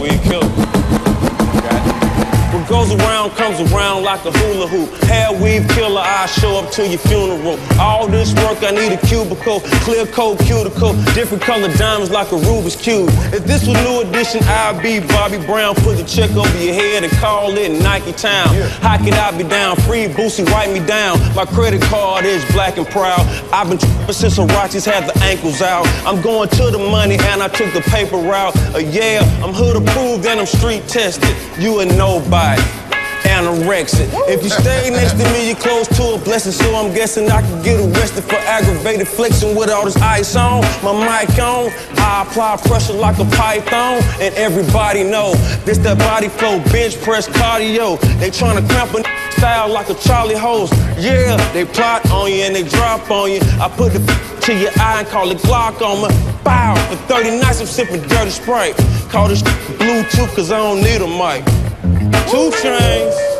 We kill What goes comes around like a hula hoop. Hair weave killer, I show up to your funeral. All this work, I need a cubicle, clear coat cuticle, different color diamonds like a Rubik's cube. If this was new edition, I'd be Bobby Brown. Put the check over your head and call it Nike Town. How could I be down? Free Boosie, write me down. My credit card is black and proud. I've been tripping since Huaraches had the ankles out. I'm going to the money and I took the paper route. Uh, yeah, I'm hood approved and I'm street tested. You a nobody anorexic. If you stay next to me, you're close to a blessing. So I'm guessing I could get arrested for aggravated flexing with all this ice on, my mic on. I apply pressure like a python, and everybody know this that body flow, bench press cardio. They tryna cramp a style like a charley horse. Yeah, they plot on you and they drop on you. I put the to your eye and call it glaucoma. Bow for 30 nights I'm sipping dirty Sprite. Call this Bluetooth cause I don't need a mic. Two chains.